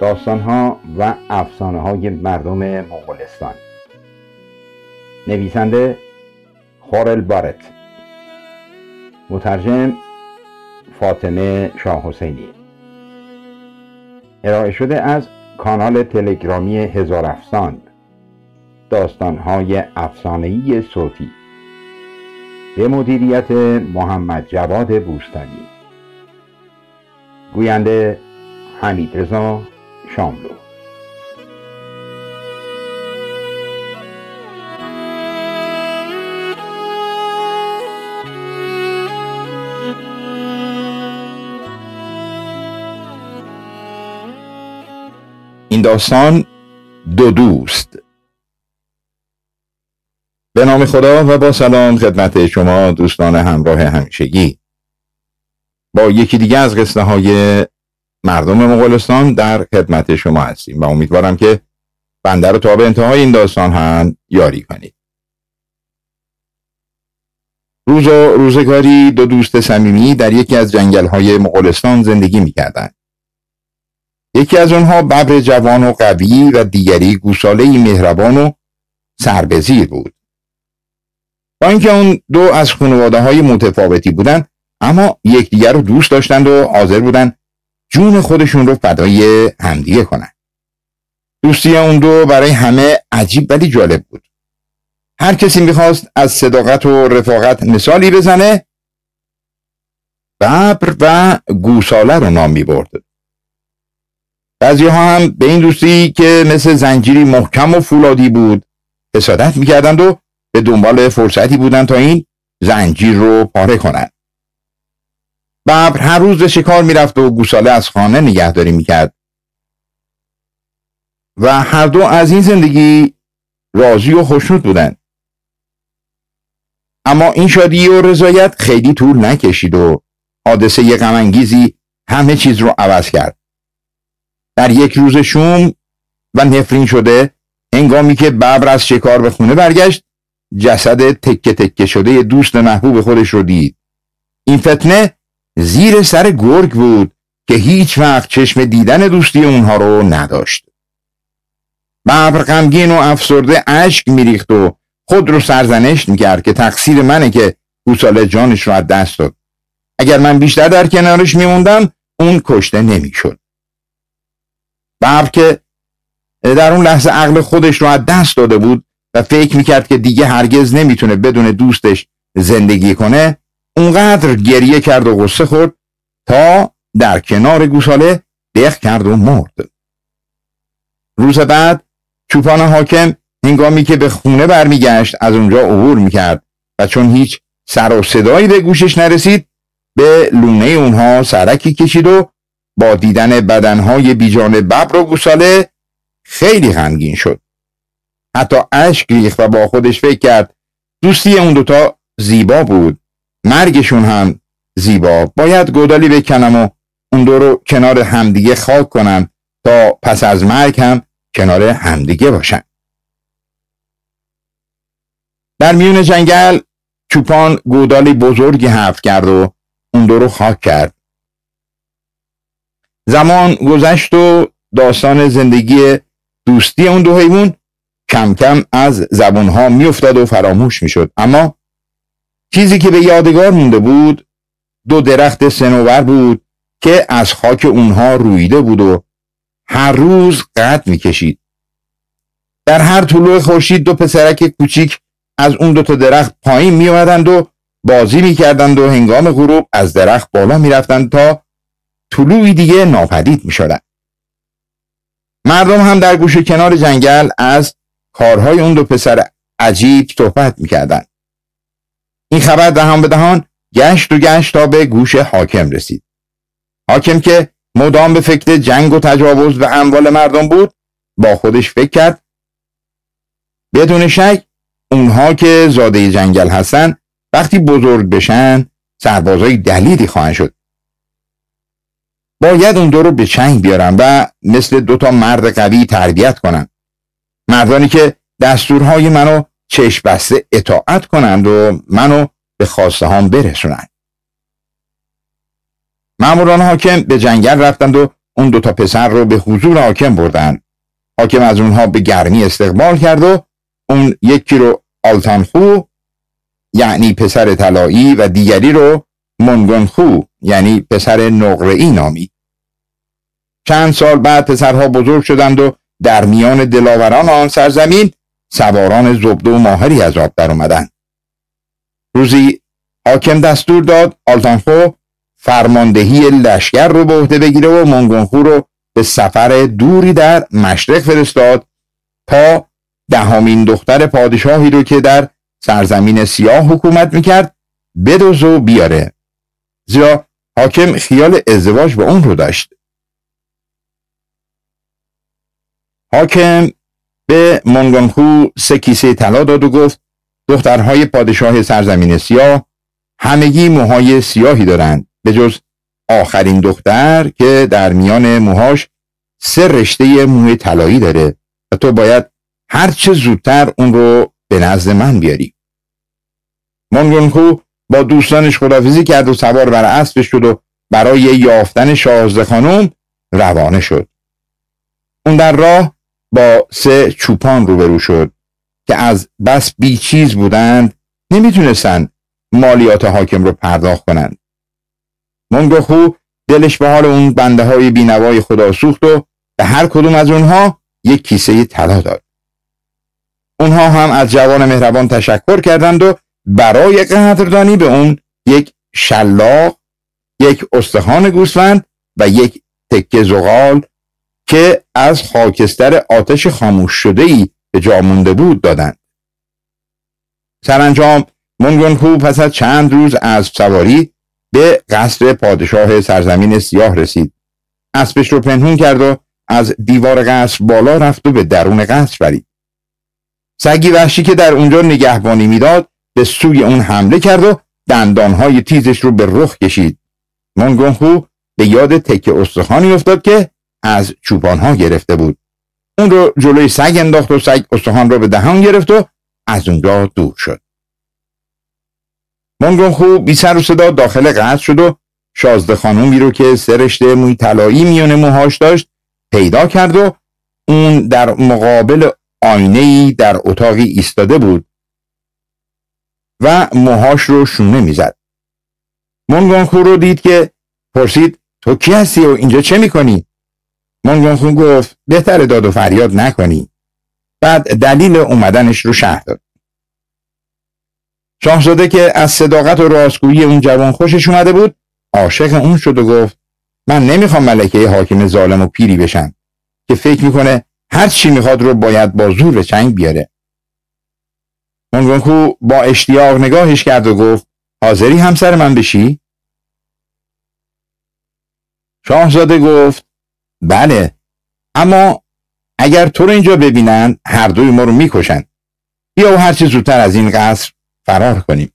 داستانها و افسانه های مردم مغولستان. نویسنده خورل بارت. مترجم فاطمه شاه حسینی. ارائه شده از کانال تلگرامی هزار افسان. داستانهای افسانه‌ای صوتی. به مدیریت محمد جواد بوستانی. گوینده حمید رضا. شاملو این داستان دو دوست. به نام خدا و با سلام خدمت شما دوستان همراه همیشگی. با یکی دیگه از قصه های مردم مغولستان در خدمت شما هستیم و امیدوارم که بنده رو تا به انتهای این داستان هم یاری کنید. روز و روزگاری دو دوست صمیمی در یکی از جنگل های مغولستان زندگی می‌کردند. یکی از آنها ببر جوان و قوی و دیگری گوساله مهربان و سربزیر بود. با اینکه اون دو از خانواده های متفاوتی بودند اما یکدیگر رو دوست داشتند و حاضر بودند جون خودشون رو فدای همدیگه کنن. دوستی اون دو برای همه عجیب ولی جالب بود. هر کسی می‌خواست از صداقت و رفاقت مثالی بزنه ببر و گوساله رو نام می‌برد. بعضی ها هم به این دوستی که مثل زنجیری محکم و فولادی بود حسادت می‌کردند و به دنبال فرصتی بودند تا این زنجیر رو پاره کنند. ببر هر روز به شکار می‌رفت و گوساله از خانه نگهداری می‌کرد. و هر دو از این زندگی راضی و خوشنود بودند. اما این شادی و رضایت خیلی طول نکشید و حادثه غمانگیزی همه چیز رو عوض کرد. در یک روز شوم و نفرین شده هنگامی که ببر از شکار به خونه برگشت جسد تکه تکه شده دوست محبوب خودش رو دید. این فتنه زیر سر گرگ بود که هیچ وقت چشم دیدن دوستی اونها رو نداشت. ببر غمگین و افسرده اشک میریخت و خود رو سرزنش می‌کرد که تقصیر منه که گوساله جانش رو از دست داد. اگر من بیشتر در کنارش میموندم اون کشته نمی‌شد. ببر که در اون لحظه عقل خودش رو از دست داده بود و فکر می‌کرد که دیگه هرگز نمی‌تونه بدون دوستش زندگی کنه اونقدر گریه کرد و غصه خورد تا در کنار گوساله دق کرد و مرد. روز بعد چوپان حاکم هنگامی که به خونه برمیگشت از اونجا عبور می‌کرد و چون هیچ سر و صدایی به گوشش نرسید به لونه اونها سرکی کشید و با دیدن بدنهای بیجان ببر و گوساله خیلی غمگین شد. حتی اشک ریخت و با خودش فکر کرد دوستی اون دوتا زیبا بود. مرگشون هم زیبا. باید گودالی بکنم و اون دو رو کنار همدیگه خاک کنم تا پس از مرگ هم کنار همدیگه باشن. در میون جنگل چوپان گودالی بزرگی حفظ کرد و اون دو رو خاک کرد. زمان گذشت و داستان زندگی دوستی اون دو حیوان کم کم از زبونها میافتاد و فراموش می‌شد. اما چیزی که به یادگار مونده بود دو درخت سنوبر بود که از خاک اونها رویده بود و هر روز قد می‌کشید در هر طلوع خورشید دو پسرک کوچیک از اون دو تا درخت پایین می و بازی می‌کردند و هنگام غروب از درخت بالا می‌رفتند تا طلوعی دیگه ناپدید می شدن. مردم هم در گوش کنار جنگل از کارهای اون دو پسر عجیب صحبت می‌کردند. این خبر دهان به دهان گشت و گشت تا به گوش حاکم رسید. حاکم که مدام به فکر جنگ و تجاوز به اموال مردم بود با خودش فکر کرد. بدون شک اونها که زاده جنگل هستن وقتی بزرگ بشن سربازای دلیلی خواهند شد. باید اون دو رو به چنگ بیارم و مثل دوتا مرد قوی تربیت کنم مردانی که دستورهای منو چشم بسته اطاعت کنند و منو به خواسته هم برسونند. ماموران حاکم به جنگل رفتند و اون دوتا پسر رو به حضور حاکم بردن حاکم از اونها به گرمی استقبال کرد و اون یکی رو آلتانخو یعنی پسر طلایی و دیگری رو منگنخو یعنی پسر نقره‌ای نامید. چند سال بعد پسرها بزرگ شدند و در میان دلاوران آن سرزمین سواران زبده و ماهری از آب در اومدن. روزی حاکم دستور داد آلتانخو فرماندهی لشکر رو به عهده بگیره و منگونخو رو به سفر دوری در مشرق فرستاد تا دهمین دختر پادشاهی رو که در سرزمین سیاه حکومت می‌کرد بدوز و بیاره زیرا حاکم خیال ازدواج با اون رو داشت حاکم به مونگانخو سه کیسه طلا داد و گفت دخترهای پادشاه سرزمین سیاه همگی موهای سیاهی دارند به جز آخرین دختر که در میان موهاش سه رشته موی طلایی داره و تو باید هر چه زودتر اون رو به نزد من بیاری. مونگونخو با دوستانش خدافزی کرد و سوار بر اسب شد و برای یافتن شاهزده خانم روانه شد. اون در راه با سه چوپان روبرو شد که از بس بیچیز بودند نمی‌تونستند مالیات حاکم رو پرداخت کنند. مونگوخو دلش به حال اون بنده های بینوای خدا سوخت و به هر کدوم از اونها یک کیسه طلا داد. اونها هم از جوان مهربان تشکر کردند و برای قدردانی به اون یک شلاق یک استخوان گوسفند و یک تکه زغال که از خاکستر آتش خاموش شده ای به جا مونده بود دادند. سرانجام مونگونخو پس از چند روز از سواری به قصر پادشاه سرزمین سیاه رسید. اسبش رو پنهون کرد و از دیوار قصر بالا رفت و به درون قصر برید. سگی وحشی که در اونجا نگهبانی می‌داد به سوی اون حمله کرد و دندانهای تیزش رو به رخ کشید. مونگونخو به یاد تکه استخوانی افتاد که از چوپانها گرفته بود. اون رو جلوی سگ انداخت و سگ استخوان رو به دهان گرفت و از اونجا دور شد. مونگونخو بی سر و صدا داخل قصد شد و شازده خانومی رو که سرشته موی طلایی میون موهاش داشت پیدا کرد و اون در مقابل آینه در اتاقی ایستاده بود و موهاش رو شونه می‌زد. مونگونخو رو دید که پرسید تو کی هستی و اینجا چه می‌کنی؟ مونگونخو گفت بهتر داد و فریاد نکنی. بعد دلیل اومدنش رو شهر داد. شاهزاده که از صداقت و راستگویی اون جوان خوشش اومده بود عاشق اون شد و گفت من نمی‌خوام ملکه حاکم ظالم و پیری بشم که فکر می‌کنه هر چی می‌خواد رو باید با زور به چنگ بیاره. مونگونکو با اشتیاق نگاهش کرد و گفت حاضری همسر من بشی؟ شاهزاده گفت بله. اما اگر تو رو اینجا ببینن هر دوی ما رو می‌کشن. بیا و هرچی زودتر از این قصر فرار کنیم.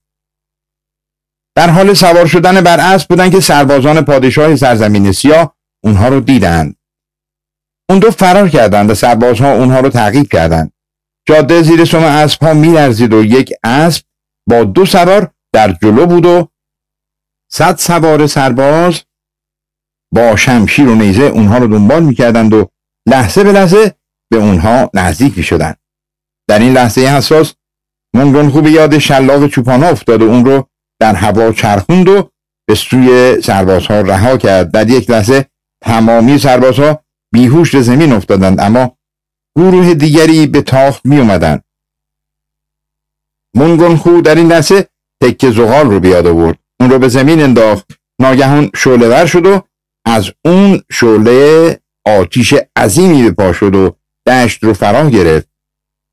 در حال سوار شدن بر اسب بودن که سربازان پادشاه سرزمین سیاه اونها رو دیدند اون دو فرار کردند و سربازها اونها رو تعقیب کردند. جاده زیر سم اسب ها میلرزید و یک اسب با دو سوار در جلو بود و صد سوار سرباز با شمشیر و نیزه اونها رو دنبال می‌کردند و لحظه به لحظه به اونها نزدیک می‌شدند. در این لحظه حساس مونگونخو به یاد شلاق چوپانا افتاد و اون رو در هوا چرخوند و به سوی سربازها رها کرد. در یک لحظه تمامی سربازها بیهوش به زمین افتادند اما گروه دیگری به تاخت می اومدند مونگونخو در این لحظه تکه زغال رو بیاد آورد. اون رو به زمین انداخت. ناگهان شعله ور شد و از اون شعله آتیش عظیمی به پا شد و دشت رو فرا گرفت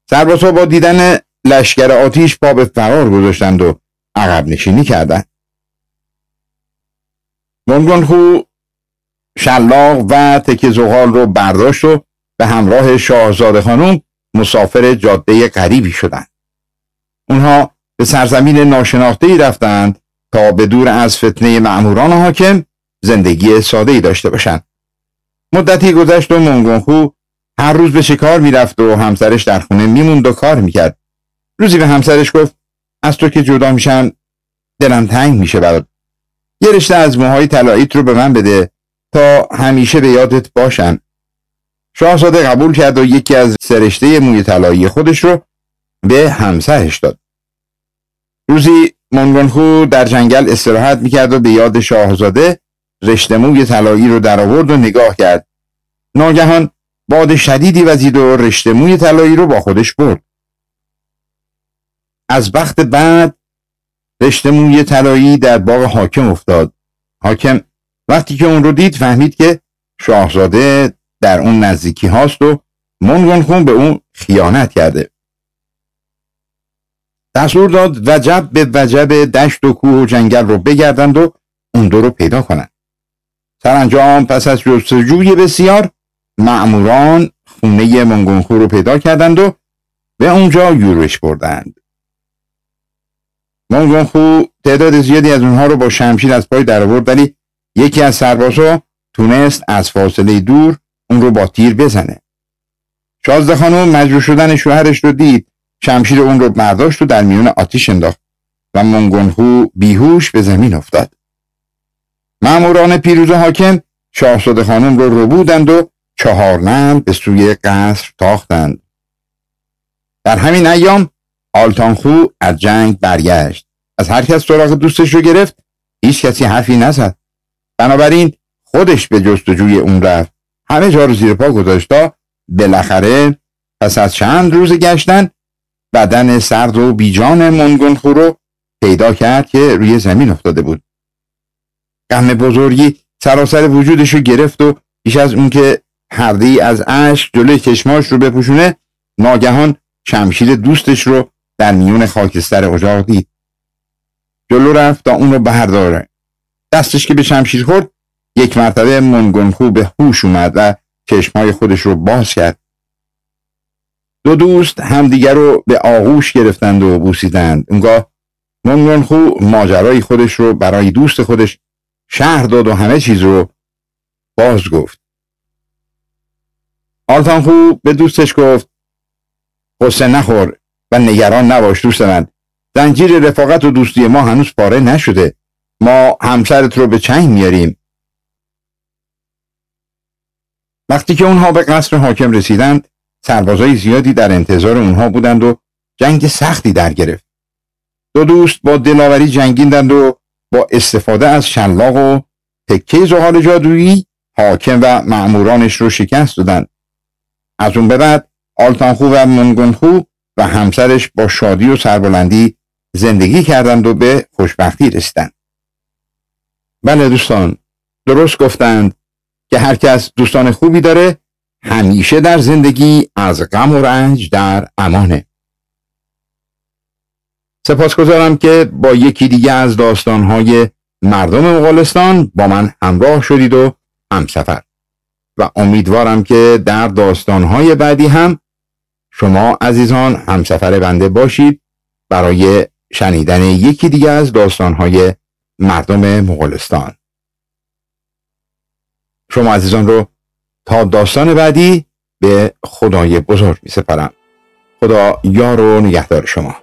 سربازها با دیدن لشکر آتیش پا به فرار گذاشتند و عقب نشینی کردند مونگونخو شلاق و تکه زغال رو برداشت و به همراه شاهزاده خانم مسافر جاده غریبی شدند. اونها به سرزمین ناشناخته ای رفتند تا به دور از فتنه معموران حاکم زندگی ساده ای داشته باشند. مدتی گذشت و مونگونخو هر روز به شکار می‌رفت و همسرش در خونه میموند و کار می‌کرد. روزی به همسرش گفت از تو که جدا میشم دلم تنگ میشه برات. یه رشته از موهای طلاییت رو به من بده تا همیشه به یادت باشن شاهزاده قبول کرد و یکی از سرشته موی طلایی خودش رو به همسرش داد روزی منگنخو در جنگل استراحت می‌کرد و به یاد شاهزاده رشته موی طلایی رو در آورد و نگاه کرد. ناگهان باد شدیدی وزید و رشته موی طلایی رو با خودش برد. از وقت بعد رشته موی طلایی در باغ حاکم افتاد. حاکم وقتی که اون رو دید فهمید که شاهزاده در اون نزدیکی هاست و منگون به اون خیانت کرده. دستور داد وجب به وجب دشت و کوه و جنگل رو بگردند و اون دو رو پیدا کنند. سرانجام پس از جستجوی بسیار معموران خونه منگونخو رو پیدا کردند و به اونجا یورش بردند. منگونخو تعداد زیادی از اونها رو با شمشیر از پای در آورد ولی یکی از سربازها تونست از فاصله دور اون رو با تیر بزنه. شازده خانم مجروح شدن شوهرش رو دید. شمشیر اون رو برداشت و در میون آتیش انداخت و منگونهو بیهوش به زمین افتاد. ماموران پیروز حاکم شاهزاده خانم رو رو بودند و چهار نم به سوی قصر تاختند. در همین ایام آلتانخو از جنگ برگشت. از هر کس سراغ دوستش رو گرفت هیچ کسی حرفی نزد. بنابراین خودش به جستجوی اون رفت. همه جا رو زیر پا گذاشتا بالاخره پس از چند روز گشتن بدن سرد و بیجان منگنخو رو پیدا کرد که روی زمین افتاده بود. غم بزرگی سراسر وجودش رو گرفت و بیش از اون که هرده ای از اشک جلوی چشماش رو بپوشونه ناگهان شمشیر دوستش رو در میون خاکستر اجاق دید. جلو رفت تا اون رو برداره. دستش که به شمشیر خورد یک مرتبه منگنخو به هوش اومد و چشمای خودش رو باز کرد. دو دوست همدیگر رو به آغوش گرفتند و بوسیدند. اونگاه منگنخو ماجرای خودش رو برای دوست خودش شهر داد و همه چیز رو باز گفت. آلتانخو به دوستش گفت قصه نخور و نگران نباش دوست من. زنجیر رفاقت و دوستی ما هنوز پاره نشده. ما همسرت رو به چنگ میاریم. وقتی که اونها به قصر حاکم رسیدند سربازای زیادی در انتظار اونها بودند و جنگ سختی در گرفت. دو دوست با دلاوری جنگیدند و با استفاده از شلاق و تکه زغال جادویی حاکم و معمورانش رو شکست دادند از اون به بعد آلتانخو و منگنخو و همسرش با شادی و سربلندی زندگی کردند و به خوشبختی رسیدند. بله دوستان درست گفتند که هر کس دوستان خوبی داره همیشه در زندگی از غم و رنج در امانه. سپاسگزارم که با یکی دیگه از داستانهای مردم مغولستان با من همراه شدید و همسفر. و امیدوارم که در داستانهای بعدی هم شما عزیزان همسفر بنده باشید برای شنیدن یکی دیگه از داستانهای مردم مغولستان. شما عزیزان رو تا داستان بعدی به خدای بزرگ می سپرم خدا یار و نگهدار شما.